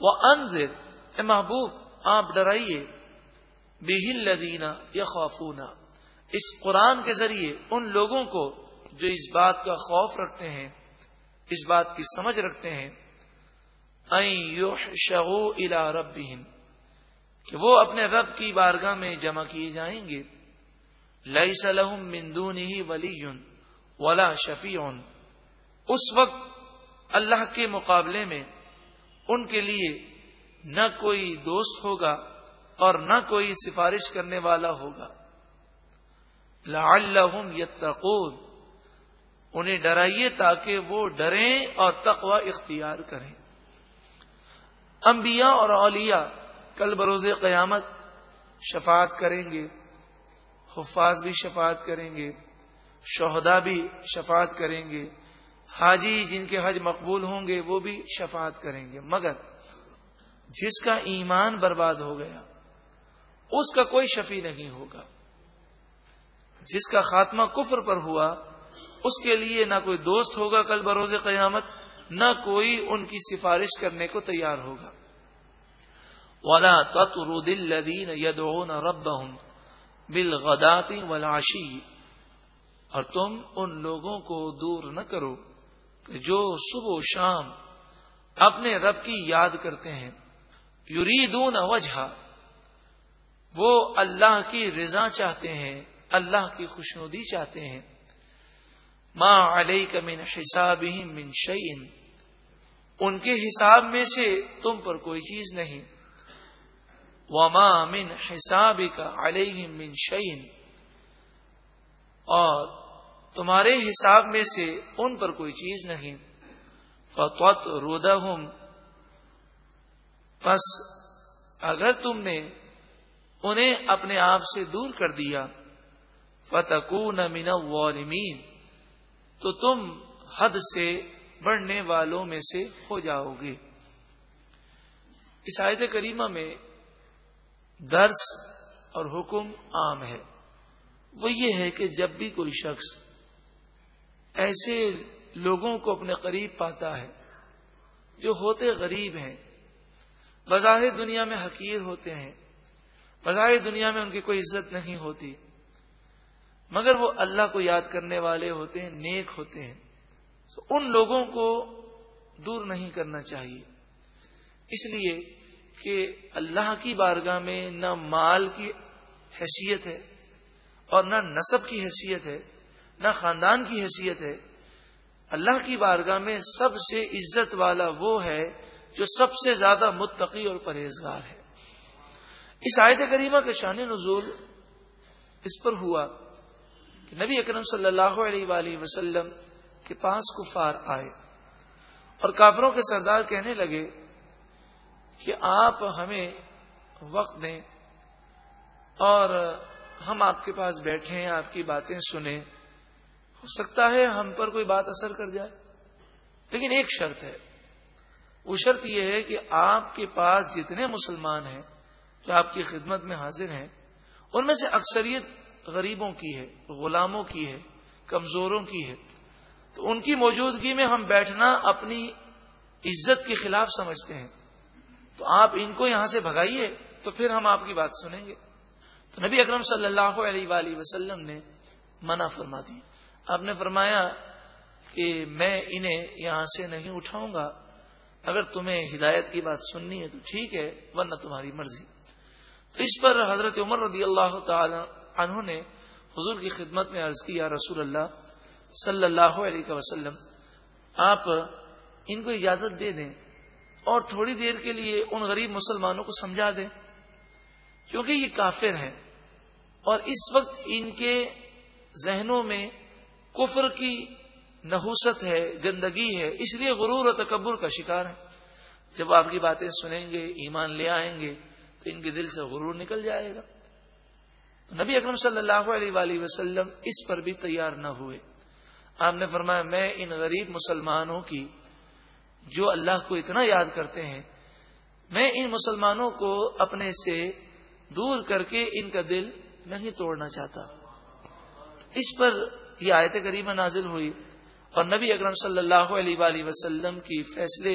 وہ انضر اے محبوب، آپ ڈرائیے۔ بہل لدینہ یا خوفونا اس قرآن کے ذریعے ان لوگوں کو جو اس بات کا خوف رکھتے ہیں، اس بات کی سمجھ رکھتے ہیں۔ الا رب کہ وہ اپنے رب کی بارگاہ میں جمع کیے جائیں گے۔ لئی سلحم مندون ہی ولی ولا شفیع اس وقت اللہ کے مقابلے میں ان کے لیے نہ کوئی دوست ہوگا اور نہ کوئی سفارش کرنے والا ہوگا۔ لعلہم یتقون انہیں ڈرائیے تاکہ وہ ڈریں اور تقوی اختیار کریں۔ انبیاء اور اولیاء کل بروز قیامت شفاعت کریں گے، حفاظ بھی شفاعت کریں گے شہدا بھی شفاعت کریں گے۔ حاجی جن کے حج مقبول ہوں گے وہ بھی شفاعت کریں گے۔ مگر جس کا ایمان برباد ہو گیا، اس کا کوئی شفیع نہیں ہوگا۔ جس کا خاتمہ کفر پر ہوا، اس کے لیے نہ کوئی دوست ہوگا کل بروز قیامت، نہ کوئی ان کی سفارش کرنے کو تیار ہوگا۔ ولا تطرد الذين يدعون ربهم بالغداة والعشي۔ اور تم ان لوگوں کو دور نہ کرو۔ جو صبح و شام اپنے رب کی یاد کرتے ہیں، یریدون وجہ وہ اللہ کی رضا چاہتے ہیں، اللہ کی خوشنودی چاہتے ہیں۔ ماں علیہ کا من حساب من شعین ان کے حساب میں سے تم پر کوئی چیز نہیں۔ وما من حساب کا علیہ من شعین اور تمہارے حساب میں سے ان پر کوئی چیز نہیں۔ فتوت رودا بس اگر تم نے انہیں اپنے آپ سے دور کر دیا فتقون من والمین تو تم حد سے بڑھنے والوں میں سے ہو جاؤ گے۔ اس آیت کریمہ میں درس اور حکم عام ہے۔ وہ یہ ہے کہ جب بھی کوئی شخص ایسے لوگوں کو اپنے قریب پاتا ہے جو ہوتے غریب ہیں۔ بظاہر دنیا میں حقیر ہوتے ہیں۔ بظاہر دنیا میں ان کی کوئی عزت نہیں ہوتی۔ مگر وہ اللہ کو یاد کرنے والے ہوتے ہیں، نیک ہوتے ہیں۔ تو ان لوگوں کو دور نہیں کرنا چاہیے۔ اس لیے کہ اللہ کی بارگاہ میں نہ مال کی حیثیت ہے اور نہ نصب کی حیثیت ہے۔ نہ خاندان کی حیثیت ہے۔ اللہ کی بارگاہ میں سب سے عزت والا وہ ہے جو سب سے زیادہ متقی اور پرہیزگار ہے۔ اس آیت کریمہ کے شان نزول اس پر ہوا کہ نبی اکرم صلی اللہ علیہ وآلہ وسلم کے پاس کفار آئے اور کافروں کے سردار کہنے لگے کہ آپ ہمیں وقت دیں اور ہم آپ کے پاس بیٹھے ہیں آپ کی باتیں سنیں۔ ہو سکتا ہے ہم پر کوئی بات اثر کر جائے۔ لیکن ایک شرط ہے۔ وہ شرط یہ ہے کہ آپ کے پاس جتنے مسلمان ہیں جو آپ کی خدمت میں حاضر ہیں، ان میں سے اکثریت غریبوں کی ہے، غلاموں کی ہے، کمزوروں کی ہے۔ تو ان کی موجودگی میں ہم بیٹھنا اپنی عزت کے خلاف سمجھتے ہیں۔ تو آپ ان کو یہاں سے بھگائیے تو پھر ہم آپ کی بات سنیں گے۔ تو نبی اکرم صلی اللہ علیہ وآلہ وسلم نے منع فرما دی۔ آپ نے فرمایا کہ میں انہیں یہاں سے نہیں اٹھاؤں گا۔ اگر تمہیں ہدایت کی بات سننی ہے تو ٹھیک ہے، ورنہ تمہاری مرضی۔ تو اس پر حضرت عمر رضی اللہ تعالی عنہ نے حضور کی خدمت میں عرض کی یا رسول اللہ صلی اللہ علیہ وسلم، آپ ان کو اجازت دے دیں اور تھوڑی دیر کے لیے ان غریب مسلمانوں کو سمجھا دیں، کیونکہ یہ کافر ہیں۔ اور اس وقت ان کے ذہنوں میں کفر کی نحوست ہے، گندگی ہے، اس لیے غرور اور تکبر کا شکار ہے۔ جب آپ کی باتیں سنیں گے، ایمان لے آئیں گے، تو ان کے دل سے غرور نکل جائے گا۔ نبی اکرم صلی اللہ علیہ وآلہ وسلم اس پر بھی تیار نہ ہوئے۔ آپ نے فرمایا، میں ان غریب مسلمانوں کی، جو اللہ کو اتنا یاد کرتے ہیں، میں ان مسلمانوں کو اپنے سے دور کر کے ان کا دل نہیں توڑنا چاہتا۔ اس پر یہ آیت کریمہ نازل ہوئی اور نبی اکرم صلی اللہ علیہ وآلہ وسلم کی فیصلے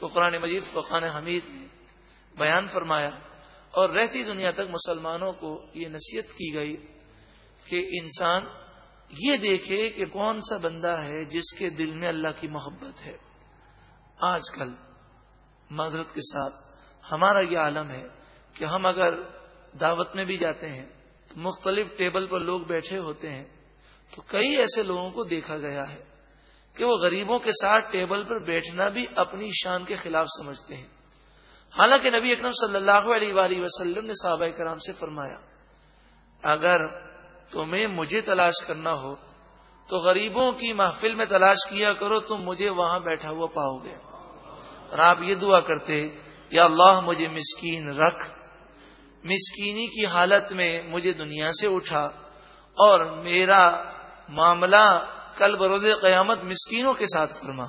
کو قرآن مجید فقان حمید نے بیان فرمایا اور رہتی دنیا تک مسلمانوں کو یہ نصیحت کی گئی کہ انسان یہ دیکھے کہ کون سا بندہ ہے جس کے دل میں اللہ کی محبت ہے۔ آج کل معذرت کے ساتھ ہمارا یہ عالم ہے کہ ہم اگر دعوت میں بھی جاتے ہیں تو مختلف ٹیبل پر لوگ بیٹھے ہوتے ہیں تو کئی ایسے لوگوں کو دیکھا گیا ہے کہ وہ غریبوں کے ساتھ ٹیبل پر بیٹھنا بھی اپنی شان کے خلاف سمجھتے ہیں۔ حالانکہ نبی اکرم صلی اللہ علیہ وآلہ وسلم نے صحابہ کرام سے فرمایا، اگر تمہیں مجھے تلاش کرنا ہو، تو غریبوں کی محفل میں تلاش کیا کرو، تم مجھے وہاں بیٹھا ہوا پاؤ گے۔ اور آپ یہ دعا کرتے، یا اللہ مجھے مسکین رکھ، مسکینی کی حالت میں مجھے دنیا سے اٹھا اور میرا معاملہ کل بروز قیامت مسکینوں کے ساتھ فرما۔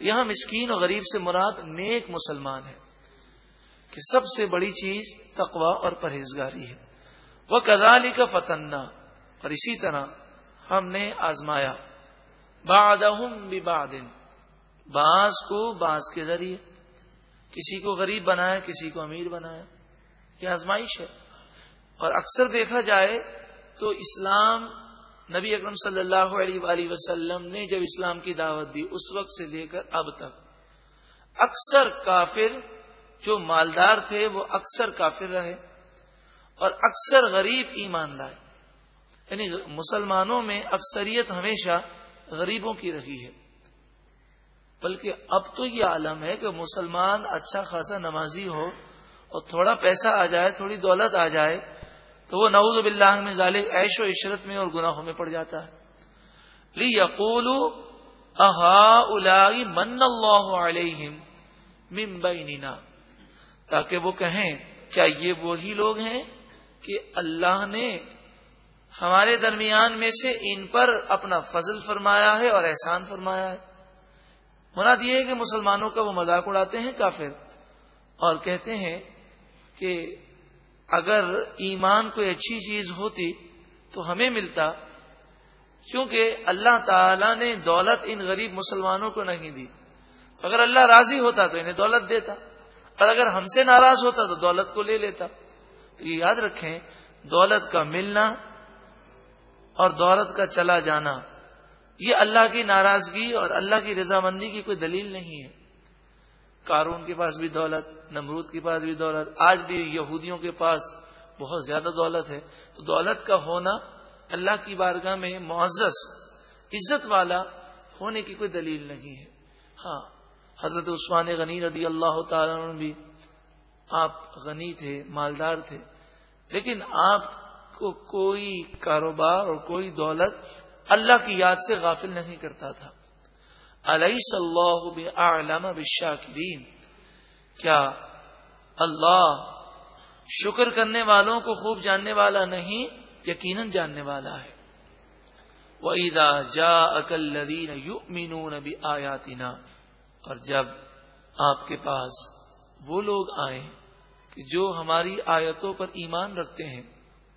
یہاں مسکین اور غریب سے مراد نیک مسلمان ہے کہ سب سے بڑی چیز تقوا اور پرہیزگاری ہے۔ وہ کدالی کا فتنہ اور اسی طرح ہم نے آزمایا۔ بادن بعض کو بعض کے ذریعے۔ کسی کو غریب بنایا، کسی کو امیر بنایا۔ یہ آزمائش ہے۔ اور اکثر دیکھا جائے تو اسلام نبی اکرم صلی اللہ علیہ وآلہ وسلم نے جب اسلام کی دعوت دی، اس وقت سے لے کر اب تک۔ اکثر کافر جو مالدار تھے، وہ اکثر کافر رہے اور اکثر غریب ایمان لائے یعنی مسلمانوں میں اکثریت ہمیشہ غریبوں کی رہی ہے۔ بلکہ اب تو یہ عالم ہے کہ مسلمان اچھا خاصا نمازی ہو اور تھوڑا پیسہ آ جائے، تھوڑی دولت آ جائے تو وہ نعوذ باللہ میں ظالم عیش و عشرت میں اور گناہوں میں پڑ جاتا ہے۔ لی یقول اہا من اللہ علیہم ممبئی تاکہ وہ کہیں، کیا یہ وہی لوگ ہیں کہ اللہ نے ہمارے درمیان میں سے ان پر اپنا فضل فرمایا ہے اور احسان فرمایا ہے؟ مراد یہ ہے کہ مسلمانوں کا وہ مذاق اڑاتے ہیں کافر اور کہتے ہیں کہ اگر ایمان کوئی اچھی چیز ہوتی تو ہمیں ملتا، کیونکہ اللہ تعالی نے دولت ان غریب مسلمانوں کو نہیں دی۔ اگر اللہ راضی ہوتا تو انہیں دولت دیتا، اور اگر ہم سے ناراض ہوتا تو دولت کو لے لیتا۔ تو یہ یاد رکھیں، دولت کا ملنا اور دولت کا چلا جانا، یہ اللہ کی ناراضگی اور اللہ کی رضامندی کی کوئی دلیل نہیں ہے۔ کارون کے پاس بھی دولت، نمرود کے پاس بھی دولت، آج بھی یہودیوں کے پاس بہت زیادہ دولت ہے۔ تو دولت کا ہونا اللہ کی بارگاہ میں معزز، عزت والا ہونے کی کوئی دلیل نہیں ہے۔ ہاں حضرت عثمان غنی رضی اللہ تعالی بھی آپ غنی تھے، مالدار تھے۔ لیکن آپ کو کوئی کاروبار اور کوئی دولت اللہ کی یاد سے غافل نہیں کرتا تھا۔ علیہ صلی اللہ بشاکرین کیا اللہ شکر کرنے والوں کو خوب جاننے والا نہیں، یقیناً جاننے والا ہے۔ وہ جا اکل یو اور جب آپ کے پاس وہ لوگ آئے کہ جو ہماری آیتوں پر ایمان رکھتے ہیں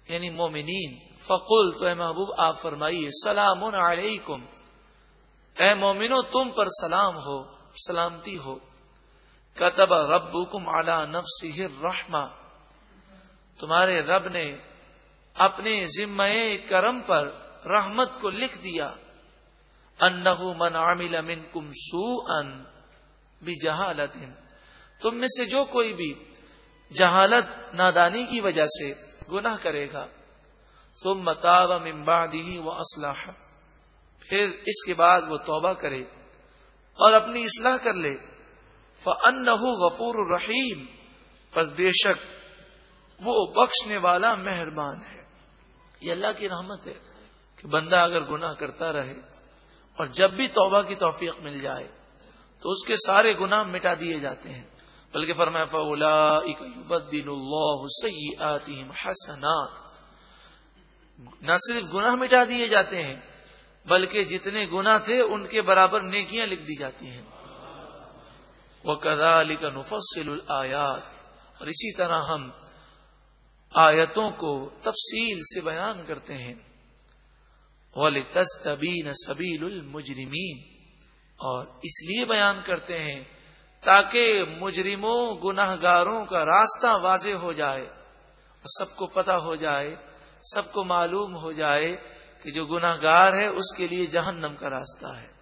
یعنی مومنین فقل تو اے محبوب، آپ فرمائیے، سلام علیکم اے مومنو، تم پر سلام ہو، سلامتی ہو۔ کتب رب کم اعلی نفس رحما تمہارے رب نے اپنے ذمہ کرم پر رحمت کو لکھ دیا۔ انہ من عامل من کم سو ان بھی جہالت تم میں سے جو کوئی بھی جہالت، نادانی کی وجہ سے گناہ کرے گا۔ تم متاب ممبادی و اسلح پھر اس کے بعد وہ توبہ کرے اور اپنی اصلاح کر لے۔ فن غفور الرحیم بس بے شک وہ بخشنے والا مہربان ہے۔ یہ اللہ کی رحمت ہے کہ بندہ اگر گناہ کرتا رہے اور جب بھی توبہ کی توفیق مل جائے تو اس کے سارے گناہ مٹا دیے جاتے ہیں۔ بلکہ فرمایا فولا اللہ حسنات۔ نہ صرف گناہ مٹا دیے جاتے ہیں بلکہ جتنے گنا تھے ان کے برابر نیکیاں لکھ دی جاتی ہیں۔ وہ کدا علی کا نفصل اور اسی طرح ہم آیتوں کو تفصیل سے بیان کرتے ہیں۔ تستبین سبیل المجرمین اور اس لیے بیان کرتے ہیں تاکہ مجرموں گناہ گاروں کا راستہ واضح ہو جائے اور سب کو پتا ہو جائے، سب کو معلوم ہو جائے کہ جو گناہ گار ہے اس کے لیے جہنم کا راستہ ہے۔